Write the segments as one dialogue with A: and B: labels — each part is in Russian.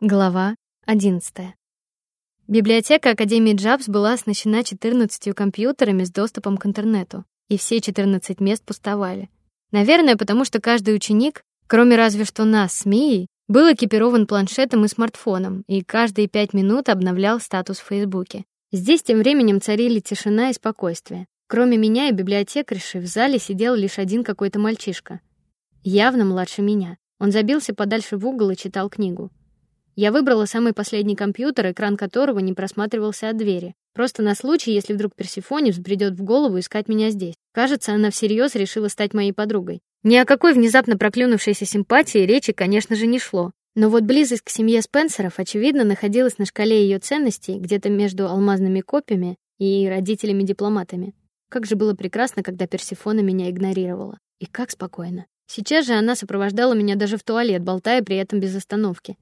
A: Глава 11. Библиотека Академии Джабс была оснащена 14 компьютерами с доступом к интернету, и все 14 мест пустовали. Наверное, потому что каждый ученик, кроме разве что нас с Мией, был экипирован планшетом и смартфоном, и каждые пять минут обновлял статус в Фейсбуке. Здесь тем временем царили тишина и спокойствие. Кроме меня и библиотекарши в зале сидел лишь один какой-то мальчишка, явно младше меня. Он забился подальше в угол и читал книгу. Я выбрала самый последний компьютер, экран которого не просматривался от двери. Просто на случай, если вдруг Персефоне взбредет в голову искать меня здесь. Кажется, она всерьез решила стать моей подругой. Ни о какой внезапно проклюнувшейся симпатии речи, конечно же, не шло. Но вот близость к семье Спенсеров, очевидно, находилась на шкале ее ценностей где-то между алмазными копьями и родителями-дипломатами. Как же было прекрасно, когда Персефона меня игнорировала. И как спокойно. Сейчас же она сопровождала меня даже в туалет, болтая при этом без остановки.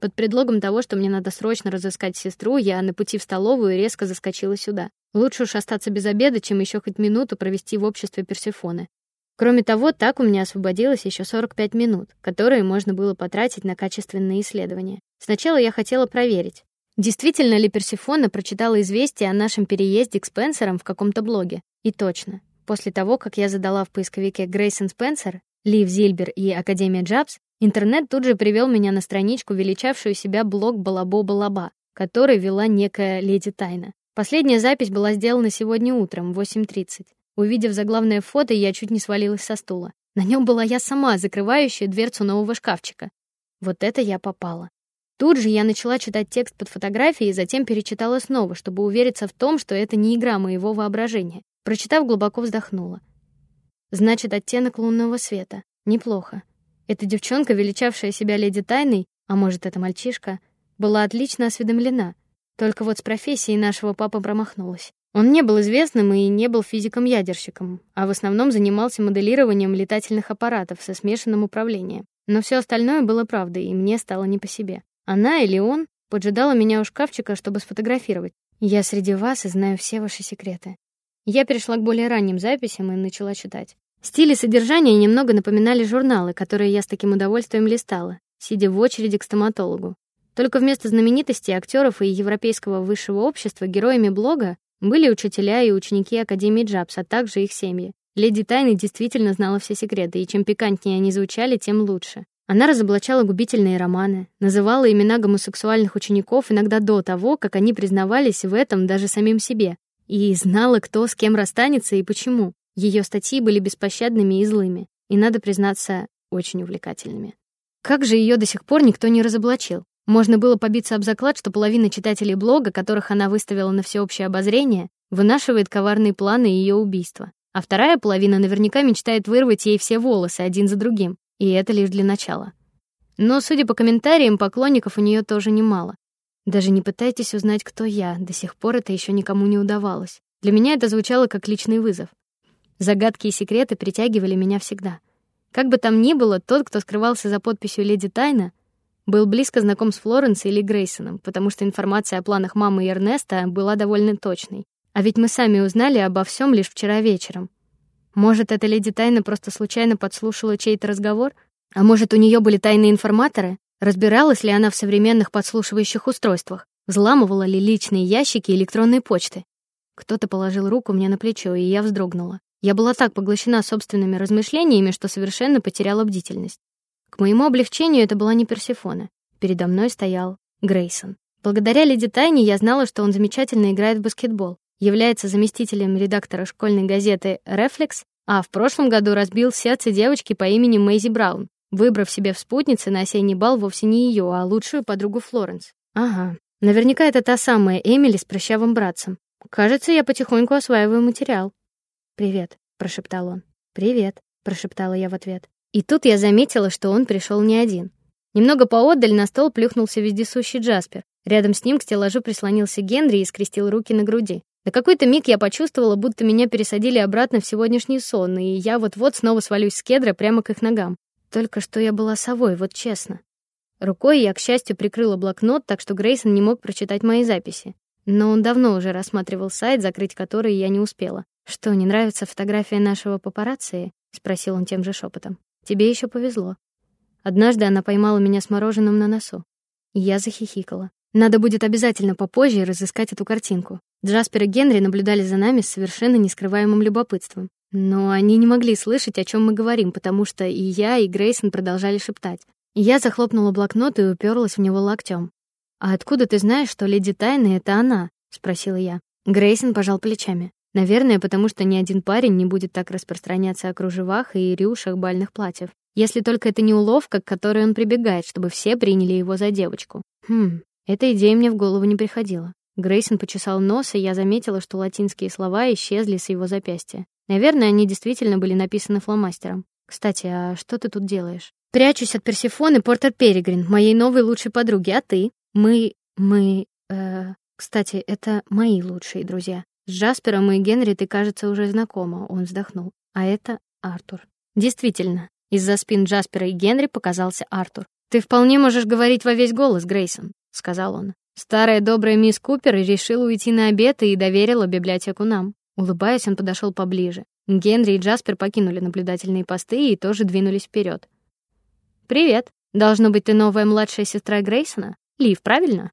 A: Под предлогом того, что мне надо срочно разыскать сестру, я на пути в столовую резко заскочила сюда. Лучше уж остаться без обеда, чем еще хоть минуту провести в обществе Персефоны. Кроме того, так у меня освободилось еще 45 минут, которые можно было потратить на качественные исследования. Сначала я хотела проверить, действительно ли Персефона прочитала известие о нашем переезде к Спенсерам в каком-то блоге. И точно. После того, как я задала в поисковике Грейсон Спенсер, Лив Зильбер и Академия Джабс, Интернет тут же привел меня на страничку, величавшую себя блог Балабо-Балаба, который вела некая леди Тайна. Последняя запись была сделана сегодня утром в 8:30. Увидев заглавное фото, я чуть не свалилась со стула. На нем была я сама, закрывающая дверцу нового шкафчика. Вот это я попала. Тут же я начала читать текст под фотографией и затем перечитала снова, чтобы увериться в том, что это не игра моего воображения. Прочитав, глубоко вздохнула. Значит, оттенок лунного света. Неплохо. Эта девчонка, величавшая себя леди тайной, а может, это мальчишка, была отлично осведомлена. Только вот с профессией нашего папы промахнулась. Он не был известным и не был физиком-ядерщиком, а в основном занимался моделированием летательных аппаратов со смешанным управлением. Но все остальное было правдой, и мне стало не по себе. Она или он поджидала меня у шкафчика, чтобы сфотографировать. Я среди вас и знаю все ваши секреты. Я перешла к более ранним записям и начала читать. Стиль и содержание немного напоминали журналы, которые я с таким удовольствием листала, сидя в очереди к стоматологу. Только вместо знаменитостей актеров и европейского высшего общества героями блога были учителя и ученики Академии Джабс, а также их семьи. Леди Тайны действительно знала все секреты, и чем пикантнее они звучали, тем лучше. Она разоблачала губительные романы, называла имена гомосексуальных учеников иногда до того, как они признавались в этом даже самим себе, и знала, кто с кем расстанется и почему. Ее статьи были беспощадными и злыми, и надо признаться, очень увлекательными. Как же ее до сих пор никто не разоблачил? Можно было побиться об заклад, что половина читателей блога, которых она выставила на всеобщее обозрение, вынашивает коварные планы ее убийства, а вторая половина наверняка мечтает вырвать ей все волосы один за другим, и это лишь для начала. Но, судя по комментариям, поклонников у нее тоже немало. Даже не пытайтесь узнать, кто я. До сих пор это еще никому не удавалось. Для меня это звучало как личный вызов. Загадки и секреты притягивали меня всегда. Как бы там ни было, тот, кто скрывался за подписью Леди Тайна, был близко знаком с Флоренцией или Грейсоном, потому что информация о планах мамы и Эрнеста была довольно точной. А ведь мы сами узнали обо всем лишь вчера вечером. Может, эта леди Тайна просто случайно подслушала чей-то разговор? А может, у нее были тайные информаторы? Разбиралась ли она в современных подслушивающих устройствах? Взламывала ли личные ящики электронной почты? Кто-то положил руку мне на плечо, и я вздрогнула. Я была так поглощена собственными размышлениями, что совершенно потеряла бдительность. К моему облегчению это была не Персефона. Передо мной стоял Грейсон. Благодаря леди Тайне я знала, что он замечательно играет в баскетбол, является заместителем редактора школьной газеты Reflex, а в прошлом году разбил сердце девочки по имени Мэйзи Браун, выбрав себе в спутнице на осенний бал вовсе не ее, а лучшую подругу Флоренс. Ага, наверняка это та самая Эмили с прыщавым братцем. Кажется, я потихоньку осваиваю материал. Привет, прошептал он. Привет, прошептала я в ответ. И тут я заметила, что он пришел не один. Немного поодаль на стол плюхнулся вездесущий Джаспер. Рядом с ним к стеллажу прислонился Генри и скрестил руки на груди. На какой-то миг я почувствовала, будто меня пересадили обратно в сегодняшний сон, и я вот-вот снова свалюсь с кедра прямо к их ногам. Только что я была совой, вот честно. Рукой я, к счастью, прикрыла блокнот, так что Грейсон не мог прочитать мои записи. Но он давно уже рассматривал сайт, закрыть который я не успела. Что, не нравится фотография нашего папарацци? спросил он тем же шепотом. Тебе еще повезло. Однажды она поймала меня с мороженым на носу. Я захихикала. Надо будет обязательно попозже разыскать эту картинку. Джаспер и Генри наблюдали за нами с совершенно нескрываемым любопытством. Но они не могли слышать, о чем мы говорим, потому что и я, и Грейсон продолжали шептать. Я захлопнула блокнот и уперлась в него локтем. А откуда ты знаешь, что леди Тайна это она? спросила я. Грейсон пожал плечами. Наверное, потому что ни один парень не будет так распространяться о кружевах и рюшах бальных платьев, если только это не уловка, к которой он прибегает, чтобы все приняли его за девочку. Хм, эта идея мне в голову не приходила. Грейсон почесал нос, и я заметила, что латинские слова исчезли с его запястья. Наверное, они действительно были написаны фломастером. Кстати, а что ты тут делаешь? Прячусь от Персефоны Портер Перегрин, моей новой лучшей подруги, а ты? Мы мы э кстати, это мои лучшие друзья. С Джаспером и Генри ты, кажется, уже знакома, он вздохнул. А это Артур. Действительно, из-за спин Джаспера и Генри показался Артур. Ты вполне можешь говорить во весь голос, Грейсон, сказал он. Старая добрая мисс Купер решила уйти на обед и доверила библиотеку нам. Улыбаясь, он подошел поближе. Генри и Джаспер покинули наблюдательные посты и тоже двинулись вперед. Привет. Должно быть, ты новая младшая сестра Грейсона? Лив, правильно?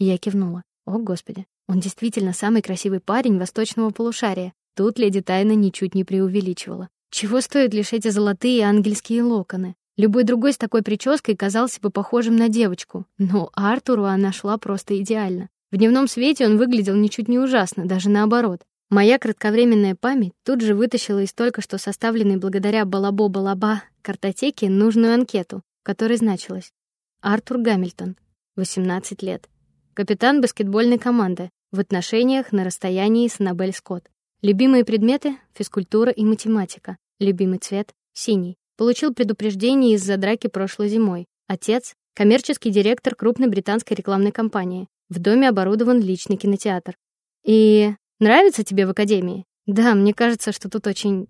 A: Я кивнула. О, господи. Он действительно самый красивый парень восточного полушария. Тут леди Тайна ничуть не преувеличивала. Чего стоят лишь эти золотые ангельские локоны? Любой другой с такой прической казался бы похожим на девочку, но Артуру она шла просто идеально. В дневном свете он выглядел ничуть не ужасно, даже наоборот. Моя кратковременная память тут же вытащила из только что составленной благодаря Балабо-Балаба картотеки нужную анкету, в которой значилось: Артур Гамильтон, 18 лет, капитан баскетбольной команды, в отношениях на расстоянии с Аннабель Скотт. Любимые предметы физкультура и математика. Любимый цвет синий. Получил предупреждение из-за драки прошлой зимой. Отец коммерческий директор крупной британской рекламной компании. В доме оборудован личный кинотеатр. И нравится тебе в академии? Да, мне кажется, что тут очень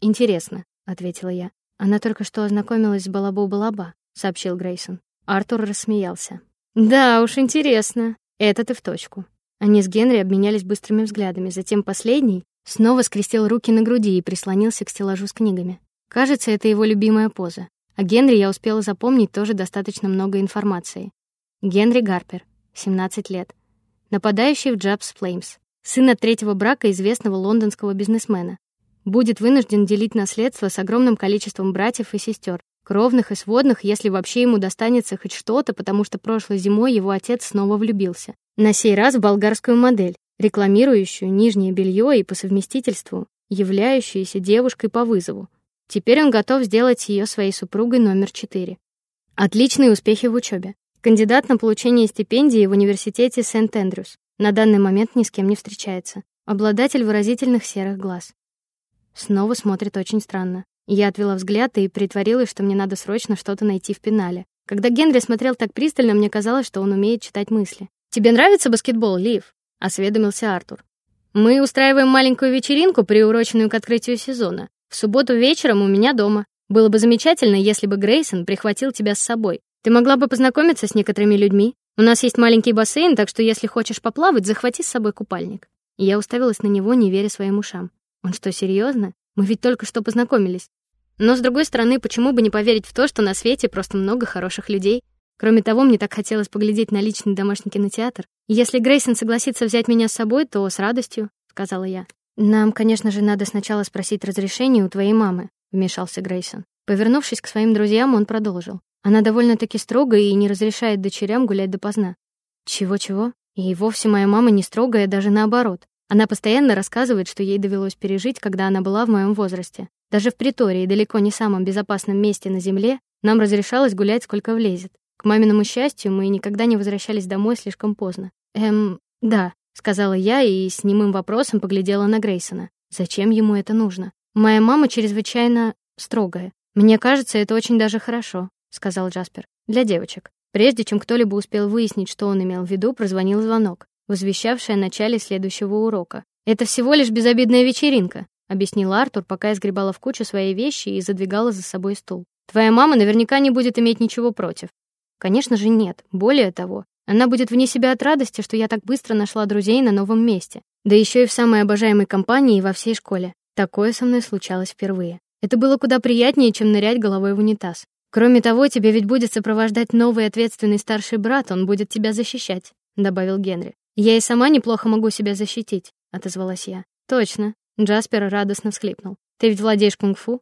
A: интересно, ответила я. Она только что ознакомилась с Балабо-Балаба, сообщил Грейсон. Артур рассмеялся. Да, уж интересно. Это ты в точку. Они с Генри обменялись быстрыми взглядами, затем последний снова скрестил руки на груди и прислонился к стеллажу с книгами. Кажется, это его любимая поза. О Генри я успела запомнить тоже достаточно много информации. Генри Гарпер, 17 лет. Нападающий в Джабс Флеймс. Сын от третьего брака известного лондонского бизнесмена. Будет вынужден делить наследство с огромным количеством братьев и сестер, кровных и сводных, если вообще ему достанется хоть что-то, потому что прошлой зимой его отец снова влюбился. На сей раз в болгарскую модель, рекламирующую нижнее белье и по совместительству являющуюся девушкой по вызову. Теперь он готов сделать ее своей супругой номер четыре. Отличные успехи в учебе. Кандидат на получение стипендии в университете Сент-Эндрюс. На данный момент ни с кем не встречается. Обладатель выразительных серых глаз. Снова смотрит очень странно. Я отвела взгляд и притворилась, что мне надо срочно что-то найти в пенале. Когда Генри смотрел так пристально, мне казалось, что он умеет читать мысли. Тебе нравится баскетбол, Лив? осведомился Артур. Мы устраиваем маленькую вечеринку, приуроченную к открытию сезона. В субботу вечером у меня дома. Было бы замечательно, если бы Грейсон прихватил тебя с собой. Ты могла бы познакомиться с некоторыми людьми. У нас есть маленький бассейн, так что если хочешь поплавать, захвати с собой купальник. Я уставилась на него, не веря своим ушам. Он что, серьезно? Мы ведь только что познакомились. Но с другой стороны, почему бы не поверить в то, что на свете просто много хороших людей? Кроме того, мне так хотелось поглядеть на личный домашний кинотеатр. Если Грейсон согласится взять меня с собой, то с радостью, сказала я. Нам, конечно же, надо сначала спросить разрешение у твоей мамы, вмешался Грейсон. Повернувшись к своим друзьям, он продолжил: "Она довольно-таки строгая и не разрешает дочерям гулять допоздна". Чего-чего? И вовсе моя мама не строгая, даже наоборот. Она постоянно рассказывает, что ей довелось пережить, когда она была в моем возрасте. Даже в притории, далеко не самом безопасном месте на земле, нам разрешалось гулять сколько влезет. К маминому счастью, мы никогда не возвращались домой слишком поздно. Эм, да, сказала я и с немым вопросом поглядела на Грейсона. Зачем ему это нужно? Моя мама чрезвычайно строгая. Мне кажется, это очень даже хорошо, сказал Джаспер. Для девочек. Прежде чем кто-либо успел выяснить, что он имел в виду, прозвонил звонок, возвещавший о начале следующего урока. Это всего лишь безобидная вечеринка, объяснил Артур, пока я сгребала в кучу свои вещи и задвигала за собой стул. Твоя мама наверняка не будет иметь ничего против. Конечно же, нет. Более того, она будет вне себя от радости, что я так быстро нашла друзей на новом месте, да еще и в самой обожаемой компании во всей школе. Такое со мной случалось впервые. Это было куда приятнее, чем нырять головой в унитаз. Кроме того, тебе ведь будет сопровождать новый ответственный старший брат, он будет тебя защищать, добавил Генри. Я и сама неплохо могу себя защитить, отозвалась я. Точно. Джаспер радостно всхлипнул. Ты ведь владеешь кунг-фу?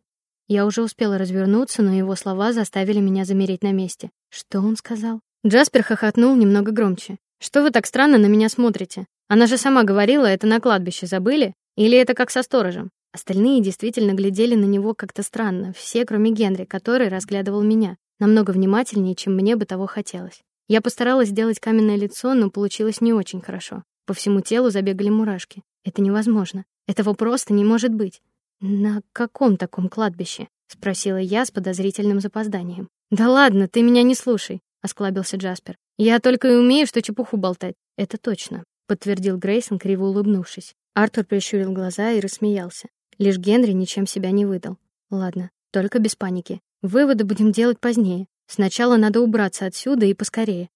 A: Я уже успела развернуться, но его слова заставили меня замереть на месте. Что он сказал? Джаспер хохотнул немного громче. Что вы так странно на меня смотрите? Она же сама говорила, это на кладбище забыли? Или это как со сторожем? Остальные действительно глядели на него как-то странно, все, кроме Генри, который разглядывал меня намного внимательнее, чем мне бы того хотелось. Я постаралась сделать каменное лицо, но получилось не очень хорошо. По всему телу забегали мурашки. Это невозможно. Этого просто не может быть. На каком таком кладбище? спросила я с подозрительным запозданием. Да ладно, ты меня не слушай, осклабился Джаспер. Я только и умею что чепуху болтать. Это точно, подтвердил Грейсон, криво улыбнувшись. Артур прищурил глаза и рассмеялся. Лишь Генри ничем себя не выдал. Ладно, только без паники. Выводы будем делать позднее. Сначала надо убраться отсюда и поскорее.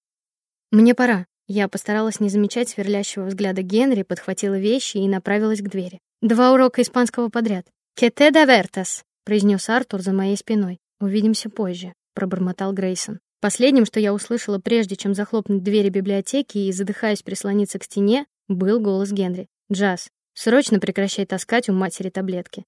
A: Мне пора. Я постаралась не замечать сверлящего взгляда Генри, подхватила вещи и направилась к двери. Два урока испанского подряд. «Que te divertas», — произнес Артур за моей спиной. «Увидимся позже», — пробормотал Грейсон. Последним, что я услышала, прежде чем захлопнуть двери библиотеки и задыхаясь прислониться к стене, был голос Генри. «Джаз, срочно прекращай таскать у матери таблетки.